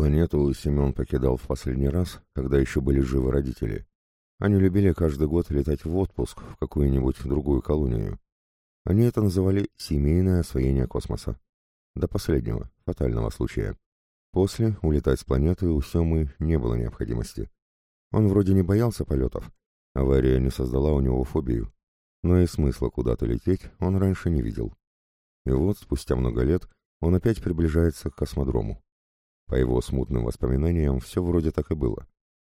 Планету Семен покидал в последний раз, когда еще были живы родители. Они любили каждый год летать в отпуск в какую-нибудь другую колонию. Они это называли «семейное освоение космоса». До последнего, фатального случая. После улетать с планеты у Семы не было необходимости. Он вроде не боялся полетов. Авария не создала у него фобию. Но и смысла куда-то лететь он раньше не видел. И вот, спустя много лет, он опять приближается к космодрому. По его смутным воспоминаниям, все вроде так и было.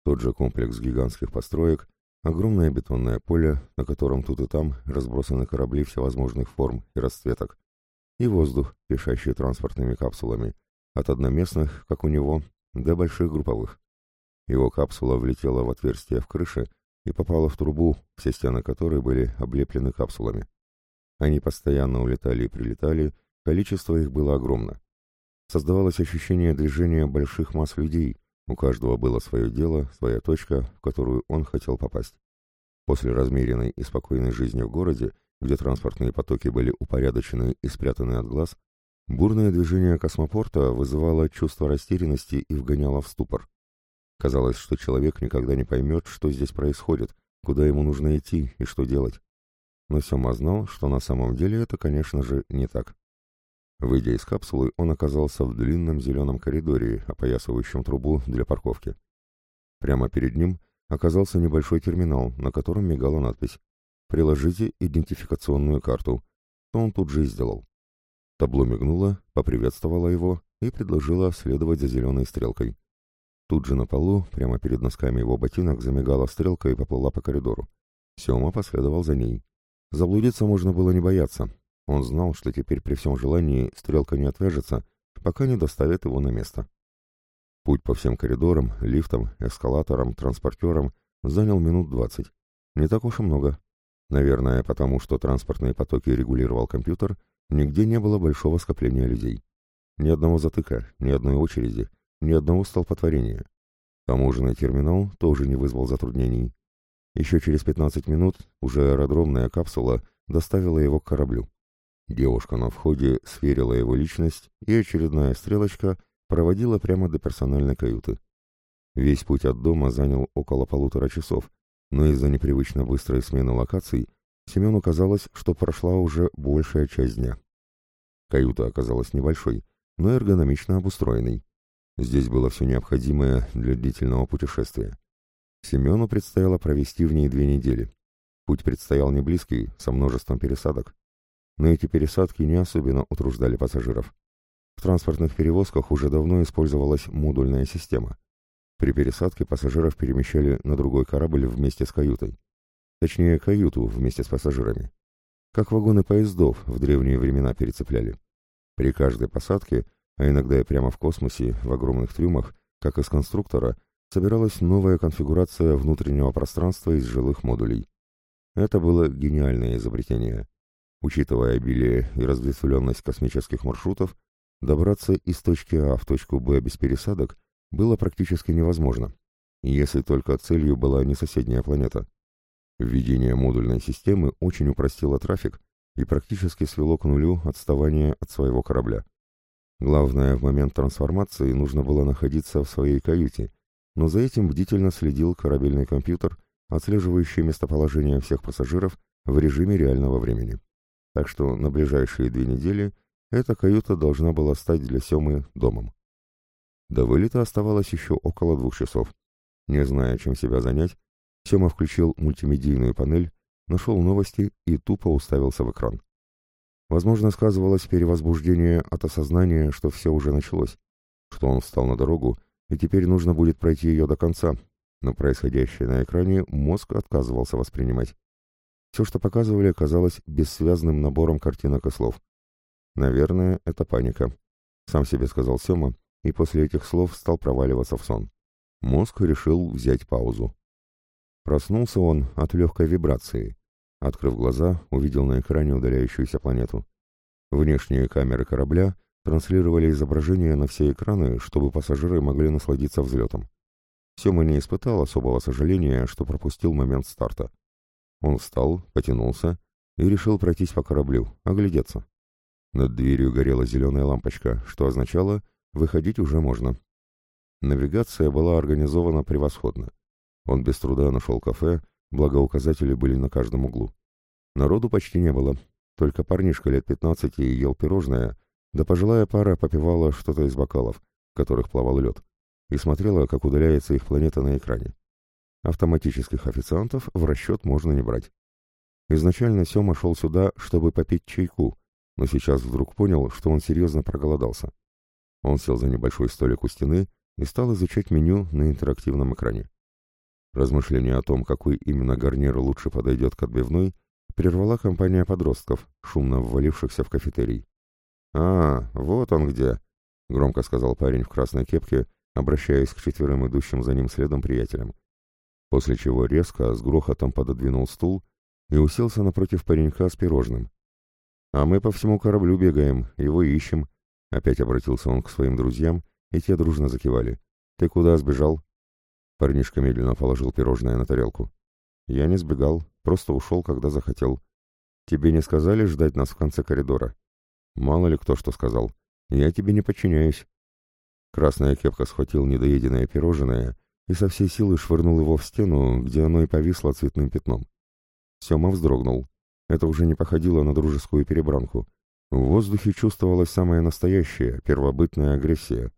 Тот же комплекс гигантских построек, огромное бетонное поле, на котором тут и там разбросаны корабли всевозможных форм и расцветок, и воздух, кишащий транспортными капсулами, от одноместных, как у него, до больших групповых. Его капсула влетела в отверстие в крыше и попала в трубу, все стены которой были облеплены капсулами. Они постоянно улетали и прилетали, количество их было огромно. Создавалось ощущение движения больших масс людей, у каждого было свое дело, своя точка, в которую он хотел попасть. После размеренной и спокойной жизни в городе, где транспортные потоки были упорядочены и спрятаны от глаз, бурное движение космопорта вызывало чувство растерянности и вгоняло в ступор. Казалось, что человек никогда не поймет, что здесь происходит, куда ему нужно идти и что делать. Но Сема знал, что на самом деле это, конечно же, не так. Выйдя из капсулы, он оказался в длинном зеленом коридоре, опоясывающем трубу для парковки. Прямо перед ним оказался небольшой терминал, на котором мигала надпись «Приложите идентификационную карту», что он тут же и сделал. Табло мигнуло, поприветствовало его и предложило следовать за зеленой стрелкой. Тут же на полу, прямо перед носками его ботинок, замигала стрелка и поплыла по коридору. Сема последовал за ней. Заблудиться можно было не бояться, он знал, что теперь при всем желании стрелка не отвяжется, пока не доставит его на место. Путь по всем коридорам, лифтам, эскалаторам, транспортерам занял минут двадцать. Не так уж и много. Наверное, потому что транспортные потоки регулировал компьютер, нигде не было большого скопления людей. Ни одного затыка, ни одной очереди, ни одного столпотворения. Таможенный терминал тоже не вызвал затруднений. Еще через 15 минут уже аэродромная капсула доставила его к кораблю. Девушка на входе сверила его личность, и очередная стрелочка проводила прямо до персональной каюты. Весь путь от дома занял около полутора часов, но из-за непривычно быстрой смены локаций Семену казалось, что прошла уже большая часть дня. Каюта оказалась небольшой, но эргономично обустроенной. Здесь было все необходимое для длительного путешествия. Семену предстояло провести в ней две недели. Путь предстоял не близкий, со множеством пересадок но эти пересадки не особенно утруждали пассажиров. В транспортных перевозках уже давно использовалась модульная система. При пересадке пассажиров перемещали на другой корабль вместе с каютой. Точнее, каюту вместе с пассажирами. Как вагоны поездов в древние времена перецепляли. При каждой посадке, а иногда и прямо в космосе, в огромных трюмах, как из конструктора, собиралась новая конфигурация внутреннего пространства из жилых модулей. Это было гениальное изобретение. Учитывая обилие и разветвленность космических маршрутов, добраться из точки А в точку Б без пересадок было практически невозможно, если только целью была не соседняя планета. Введение модульной системы очень упростило трафик и практически свело к нулю отставание от своего корабля. Главное, в момент трансформации нужно было находиться в своей каюте, но за этим бдительно следил корабельный компьютер, отслеживающий местоположение всех пассажиров в режиме реального времени так что на ближайшие две недели эта каюта должна была стать для Семы домом. До вылета оставалось еще около двух часов. Не зная, чем себя занять, Сема включил мультимедийную панель, нашел новости и тупо уставился в экран. Возможно, сказывалось перевозбуждение от осознания, что все уже началось, что он встал на дорогу, и теперь нужно будет пройти ее до конца, но происходящее на экране мозг отказывался воспринимать. Все, что показывали, казалось бессвязным набором картинок и слов. «Наверное, это паника», — сам себе сказал Сема, и после этих слов стал проваливаться в сон. Мозг решил взять паузу. Проснулся он от легкой вибрации. Открыв глаза, увидел на экране удаляющуюся планету. Внешние камеры корабля транслировали изображение на все экраны, чтобы пассажиры могли насладиться взлетом. Сема не испытал особого сожаления, что пропустил момент старта. Он встал, потянулся и решил пройтись по кораблю, оглядеться. Над дверью горела зеленая лампочка, что означало, выходить уже можно. Навигация была организована превосходно. Он без труда нашел кафе, благо указатели были на каждом углу. Народу почти не было, только парнишка лет пятнадцати ел пирожное, да пожилая пара попивала что-то из бокалов, в которых плавал лед, и смотрела, как удаляется их планета на экране. Автоматических официантов в расчет можно не брать. Изначально Сема шел сюда, чтобы попить чайку, но сейчас вдруг понял, что он серьезно проголодался. Он сел за небольшой столик у стены и стал изучать меню на интерактивном экране. Размышление о том, какой именно гарнир лучше подойдет к отбивной, прервала компания подростков, шумно ввалившихся в кафетерий. «А, вот он где!» — громко сказал парень в красной кепке, обращаясь к четверым идущим за ним следом приятелям. После чего резко, с грохотом пододвинул стул и уселся напротив паренька с пирожным. «А мы по всему кораблю бегаем, его ищем», — опять обратился он к своим друзьям, и те дружно закивали. «Ты куда сбежал?» Парнишка медленно положил пирожное на тарелку. «Я не сбегал, просто ушел, когда захотел. Тебе не сказали ждать нас в конце коридора?» «Мало ли кто что сказал. Я тебе не подчиняюсь». Красная кепка схватил недоеденное пирожное и со всей силы швырнул его в стену, где оно и повисло цветным пятном. Сема вздрогнул. Это уже не походило на дружескую перебранку. В воздухе чувствовалась самая настоящая, первобытная агрессия.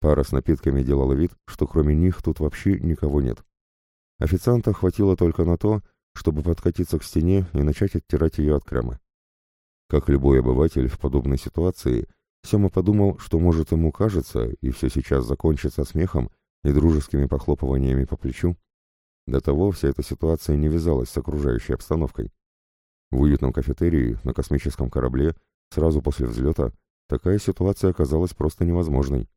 Пара с напитками делала вид, что кроме них тут вообще никого нет. Официанта хватило только на то, чтобы подкатиться к стене и начать оттирать ее от крема. Как любой обыватель в подобной ситуации, Сема подумал, что, может, ему кажется, и все сейчас закончится смехом и дружескими похлопываниями по плечу. До того вся эта ситуация не вязалась с окружающей обстановкой. В уютном кафетерии на космическом корабле сразу после взлета такая ситуация оказалась просто невозможной.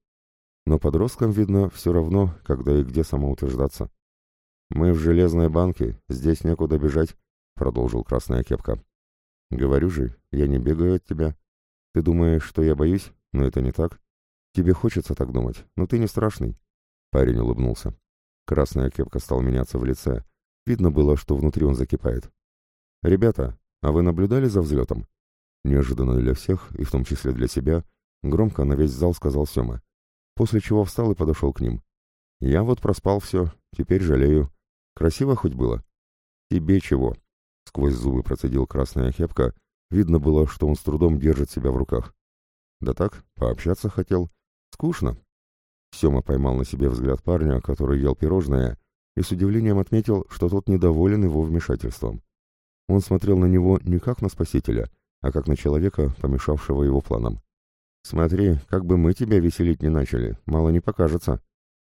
Но подросткам, видно, все равно, когда и где самоутверждаться. «Мы в железной банке, здесь некуда бежать», — продолжил Красная Кепка. «Говорю же, я не бегаю от тебя. Ты думаешь, что я боюсь? Но это не так. Тебе хочется так думать, но ты не страшный». Парень улыбнулся. Красная Кепка стал меняться в лице. Видно было, что внутри он закипает. «Ребята, а вы наблюдали за взлетом?» Неожиданно для всех, и в том числе для себя, громко на весь зал сказал Сема после чего встал и подошел к ним. «Я вот проспал все, теперь жалею. Красиво хоть было?» «Тебе чего?» — сквозь зубы процедил красная хепка. Видно было, что он с трудом держит себя в руках. «Да так, пообщаться хотел. Скучно». Сема поймал на себе взгляд парня, который ел пирожное, и с удивлением отметил, что тот недоволен его вмешательством. Он смотрел на него не как на спасителя, а как на человека, помешавшего его планам. «Смотри, как бы мы тебя веселить не начали, мало не покажется».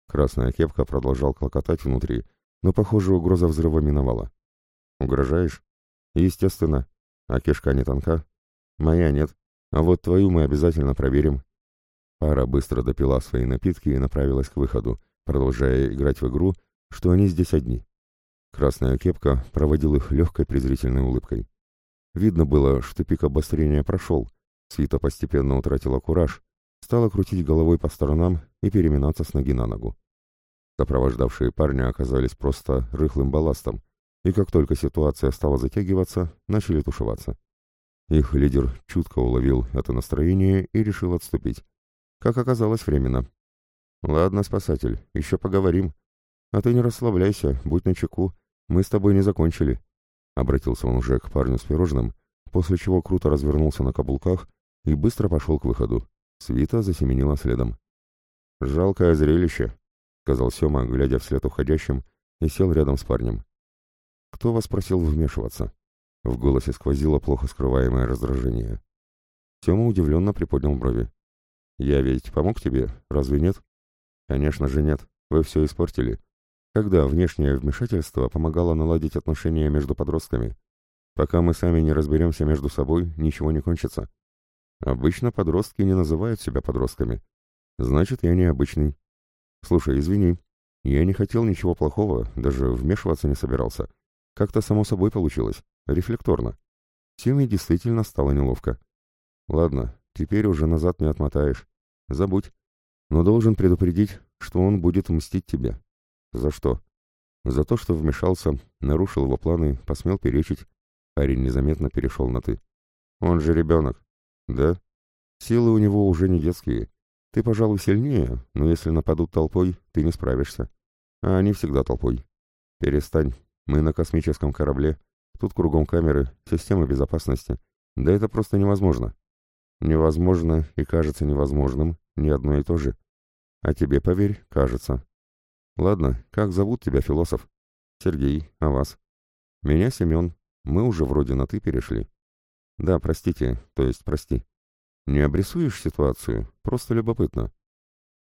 Красная кепка продолжал клокотать внутри, но, похоже, угроза взрыва миновала. «Угрожаешь?» «Естественно. А кишка не тонка?» «Моя нет. А вот твою мы обязательно проверим». Пара быстро допила свои напитки и направилась к выходу, продолжая играть в игру, что они здесь одни. Красная кепка проводил их легкой презрительной улыбкой. Видно было, что пик обострения прошел, Свита постепенно утратила кураж, стала крутить головой по сторонам и переминаться с ноги на ногу. Сопровождавшие парня оказались просто рыхлым балластом, и как только ситуация стала затягиваться, начали тушеваться. Их лидер чутко уловил это настроение и решил отступить. Как оказалось, временно. «Ладно, спасатель, еще поговорим. А ты не расслабляйся, будь начеку, мы с тобой не закончили», — обратился он уже к парню с пирожным, после чего круто развернулся на каблуках и быстро пошел к выходу. Свита засеменила следом. «Жалкое зрелище», — сказал Сема, глядя вслед уходящим, и сел рядом с парнем. «Кто вас просил вмешиваться?» В голосе сквозило плохо скрываемое раздражение. Сема удивленно приподнял брови. «Я ведь помог тебе, разве нет?» «Конечно же нет. Вы все испортили. Когда внешнее вмешательство помогало наладить отношения между подростками? Пока мы сами не разберемся между собой, ничего не кончится. Обычно подростки не называют себя подростками. Значит, я необычный. Слушай, извини, я не хотел ничего плохого, даже вмешиваться не собирался. Как-то само собой получилось, рефлекторно. Силой действительно стало неловко. Ладно, теперь уже назад не отмотаешь. Забудь. Но должен предупредить, что он будет мстить тебе. За что? За то, что вмешался, нарушил его планы, посмел перечить. Парень незаметно перешел на «ты». Он же ребенок. Да? Силы у него уже не детские. Ты, пожалуй, сильнее, но если нападут толпой, ты не справишься. А они всегда толпой. Перестань. Мы на космическом корабле. Тут кругом камеры, системы безопасности. Да это просто невозможно. Невозможно и кажется невозможным, не одно и то же. А тебе, поверь, кажется. Ладно, как зовут тебя, философ? Сергей, а вас? Меня Семен. Мы уже вроде на «ты» перешли. Да, простите, то есть прости. Не обрисуешь ситуацию? Просто любопытно.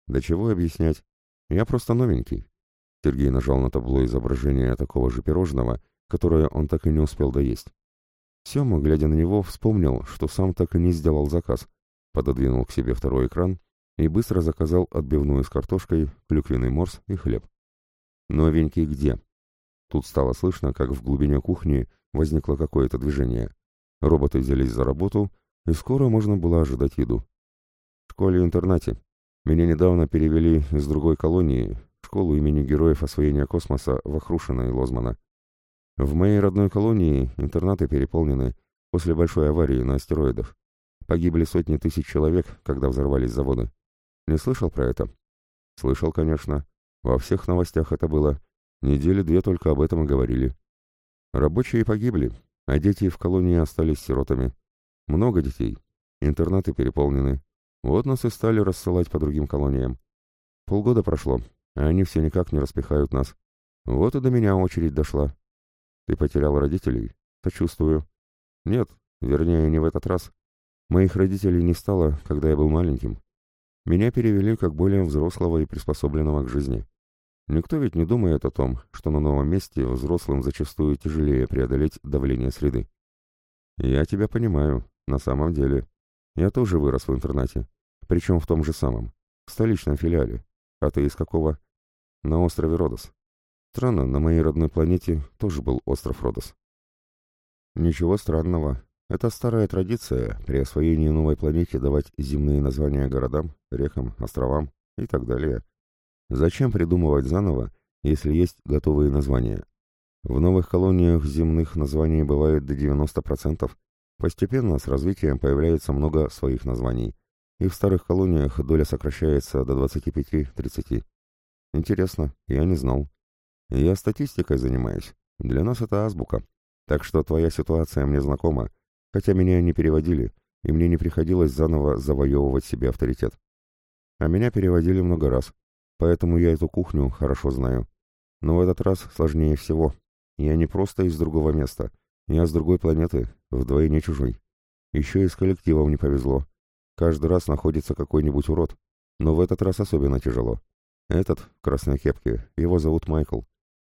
Да чего объяснять? Я просто новенький. Сергей нажал на табло изображение такого же пирожного, которое он так и не успел доесть. Сема, глядя на него, вспомнил, что сам так и не сделал заказ, пододвинул к себе второй экран и быстро заказал отбивную с картошкой, клюквенный морс и хлеб. «Новенький где?» Тут стало слышно, как в глубине кухни возникло какое-то движение. Роботы взялись за работу, и скоро можно было ожидать еду. В школе-интернате. Меня недавно перевели из другой колонии, в школу имени Героев Освоения Космоса Вахрушина и Лозмана. В моей родной колонии интернаты переполнены после большой аварии на астероидах. Погибли сотни тысяч человек, когда взорвались заводы. Не слышал про это? Слышал, конечно. Во всех новостях это было. Недели две только об этом и говорили. Рабочие погибли, а дети в колонии остались сиротами. Много детей. Интернаты переполнены. Вот нас и стали рассылать по другим колониям. Полгода прошло, а они все никак не распихают нас. Вот и до меня очередь дошла. Ты потерял родителей? Сочувствую. Нет, вернее, не в этот раз. Моих родителей не стало, когда я был маленьким. Меня перевели как более взрослого и приспособленного к жизни. Никто ведь не думает о том, что на новом месте взрослым зачастую тяжелее преодолеть давление среды. Я тебя понимаю, на самом деле. Я тоже вырос в интернате, причем в том же самом, в столичном филиале. А ты из какого? На острове Родос. Странно, на моей родной планете тоже был остров Родос. Ничего странного. Это старая традиция при освоении новой планеты давать земные названия городам, рекам, островам и так далее. Зачем придумывать заново, если есть готовые названия? В новых колониях земных названий бывает до 90%. Постепенно с развитием появляется много своих названий. И в старых колониях доля сокращается до 25-30. Интересно, я не знал. Я статистикой занимаюсь. Для нас это азбука. Так что твоя ситуация мне знакома, хотя меня не переводили, и мне не приходилось заново завоевывать себе авторитет. А меня переводили много раз, поэтому я эту кухню хорошо знаю. Но в этот раз сложнее всего. Я не просто из другого места, я с другой планеты, вдвойне чужой. Еще и с коллективом не повезло. Каждый раз находится какой-нибудь урод, но в этот раз особенно тяжело. Этот, в красной кепке, его зовут Майкл.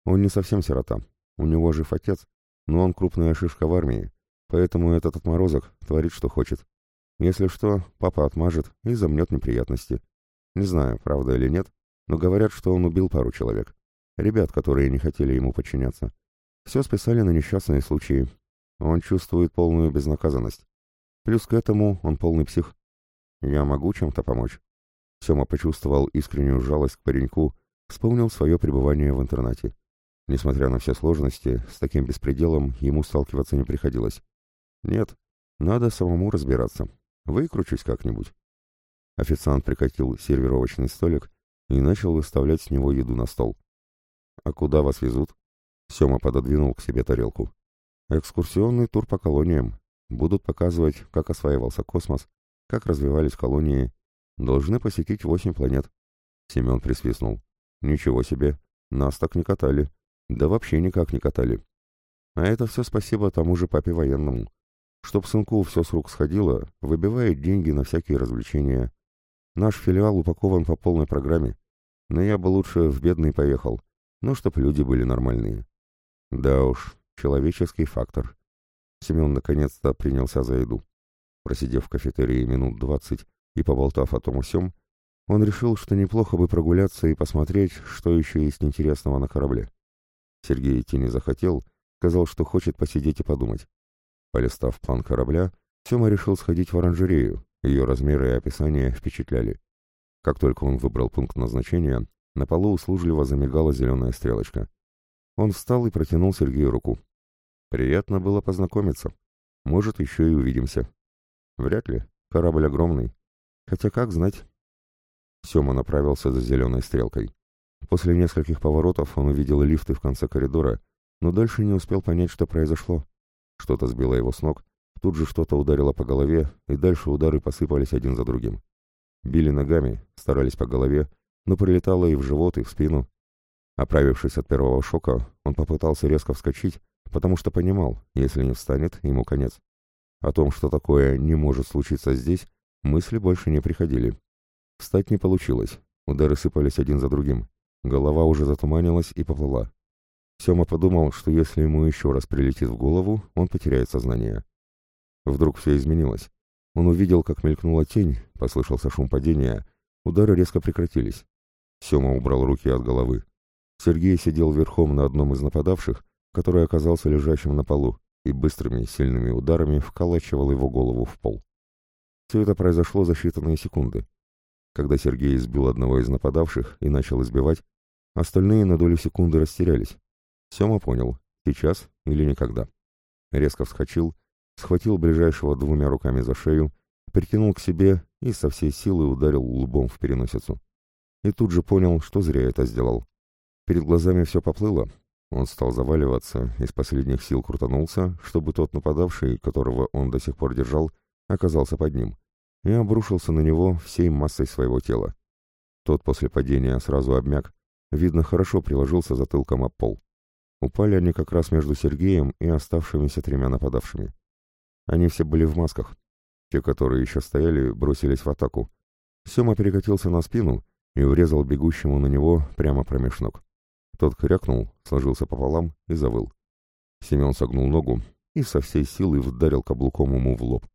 Он не совсем сирота. У него жив отец, но он крупная шишка в армии, поэтому этот отморозок творит, что хочет. Если что, папа отмажет и замнет неприятности. Не знаю, правда или нет, но говорят, что он убил пару человек. Ребят, которые не хотели ему подчиняться. Все списали на несчастные случаи. Он чувствует полную безнаказанность. Плюс к этому он полный псих. Я могу чем-то помочь. Сема почувствовал искреннюю жалость к пареньку, вспомнил свое пребывание в интернате. Несмотря на все сложности, с таким беспределом ему сталкиваться не приходилось. Нет, надо самому разбираться. Выкручусь как-нибудь. Официант прикатил сервировочный столик и начал выставлять с него еду на стол. «А куда вас везут?» Сема пододвинул к себе тарелку. «Экскурсионный тур по колониям. Будут показывать, как осваивался космос, как развивались колонии. Должны посетить восемь планет». Семен присвистнул. «Ничего себе, нас так не катали. Да вообще никак не катали. А это все спасибо тому же папе военному. Чтоб сынку все с рук сходило, выбивает деньги на всякие развлечения. Наш филиал упакован по полной программе. Но я бы лучше в бедный поехал. Ну, чтоб люди были нормальные. Да уж, человеческий фактор. Семен наконец-то принялся за еду. Просидев в кафетерии минут двадцать и поболтав о том и сём, он решил, что неплохо бы прогуляться и посмотреть, что еще есть интересного на корабле. Сергей идти не захотел, сказал, что хочет посидеть и подумать. Полистав план корабля, Сема решил сходить в оранжерею, ее размеры и описание впечатляли. Как только он выбрал пункт назначения, на полу услужливо замигала зеленая стрелочка. Он встал и протянул Сергею руку. «Приятно было познакомиться. Может, еще и увидимся». «Вряд ли. Корабль огромный. Хотя как знать?» Сема направился за зеленой стрелкой. После нескольких поворотов он увидел лифты в конце коридора, но дальше не успел понять, что произошло. Что-то сбило его с ног, тут же что-то ударило по голове, и дальше удары посыпались один за другим. Били ногами, старались по голове, но прилетало и в живот, и в спину. Оправившись от первого шока, он попытался резко вскочить, потому что понимал, если не встанет, ему конец. О том, что такое не может случиться здесь, мысли больше не приходили. Встать не получилось, удары сыпались один за другим. Голова уже затуманилась и поплыла. Сема подумал, что если ему еще раз прилетит в голову, он потеряет сознание. Вдруг все изменилось. Он увидел, как мелькнула тень, послышался шум падения, удары резко прекратились. Сема убрал руки от головы. Сергей сидел верхом на одном из нападавших, который оказался лежащим на полу, и быстрыми, сильными ударами вколачивал его голову в пол. Все это произошло за считанные секунды. Когда Сергей избил одного из нападавших и начал избивать, остальные на долю секунды растерялись. Сема понял, сейчас или никогда. Резко вскочил, схватил ближайшего двумя руками за шею, притянул к себе и со всей силы ударил лбом в переносицу. И тут же понял, что зря это сделал. Перед глазами все поплыло. Он стал заваливаться, из последних сил крутанулся, чтобы тот нападавший, которого он до сих пор держал, оказался под ним, и обрушился на него всей массой своего тела. Тот после падения сразу обмяк, видно, хорошо приложился затылком об пол. Упали они как раз между Сергеем и оставшимися тремя нападавшими. Они все были в масках. Те, которые еще стояли, бросились в атаку. Сема перекатился на спину и врезал бегущему на него прямо промеж ног. Тот крякнул, сложился пополам и завыл. Семен согнул ногу и со всей силы вдарил каблуком ему в лоб.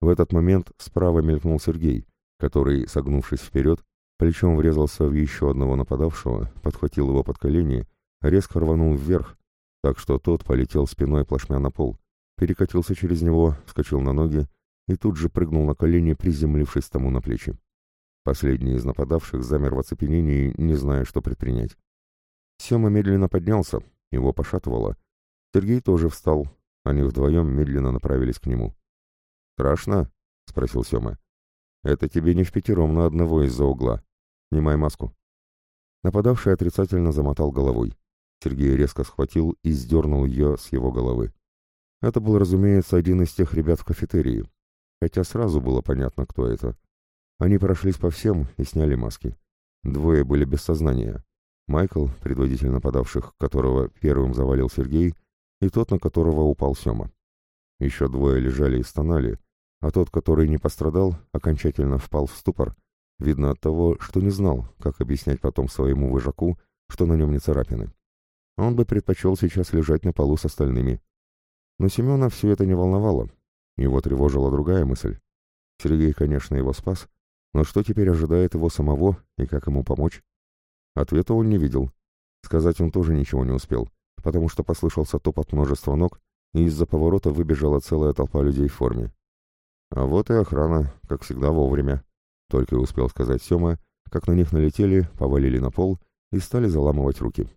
В этот момент справа мелькнул Сергей, который, согнувшись вперед, плечом врезался в еще одного нападавшего, подхватил его под колени, резко рванул вверх, так что тот полетел спиной плашмя на пол, перекатился через него, вскочил на ноги и тут же прыгнул на колени, приземлившись тому на плечи. Последний из нападавших замер в оцепенении, не зная, что предпринять. Сема медленно поднялся, его пошатывало. Сергей тоже встал, они вдвоем медленно направились к нему. «Страшно?» — спросил Сема. «Это тебе не в пятером на одного из-за угла. Снимай маску». Нападавший отрицательно замотал головой. Сергей резко схватил и сдернул ее с его головы. Это был, разумеется, один из тех ребят в кафетерии, хотя сразу было понятно, кто это. Они прошлись по всем и сняли маски. Двое были без сознания. Майкл, предводитель нападавших, которого первым завалил Сергей, и тот, на которого упал Сема. Еще двое лежали и стонали, а тот, который не пострадал, окончательно впал в ступор, видно от того, что не знал, как объяснять потом своему выжаку, что на нем не царапины. Он бы предпочел сейчас лежать на полу с остальными. Но Семена все это не волновало. Его тревожила другая мысль. Сергей, конечно, его спас, но что теперь ожидает его самого и как ему помочь? Ответа он не видел. Сказать он тоже ничего не успел, потому что послышался топот множества ног, и из-за поворота выбежала целая толпа людей в форме. А вот и охрана, как всегда вовремя. Только успел сказать Сема, как на них налетели, повалили на пол и стали заламывать руки.